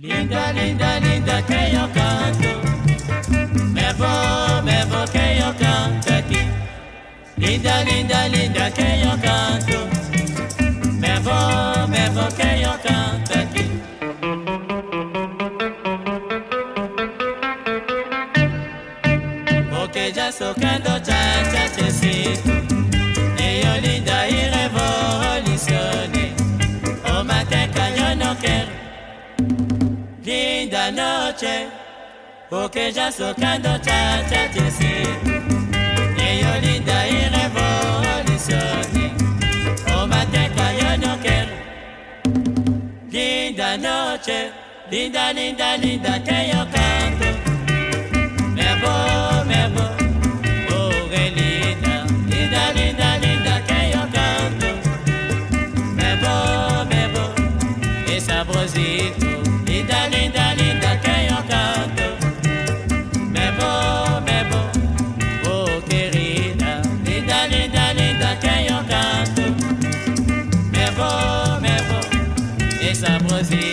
Linda, linda, linda, que yo canto. Me voy, me voy, que yo canto aquí. Linda, linda, linda, que yo canto. Me voy, me voy, que yo canto aquí. Porque ya socando cha cha checito. Ello linda y revolucione. noche, porque ya socando cha cha E Yo linda y revolución, o mate eu no quero Linda noche, linda, linda, linda que eu canto. Me voy, me voy. sabrosito, linda, linda. sa broser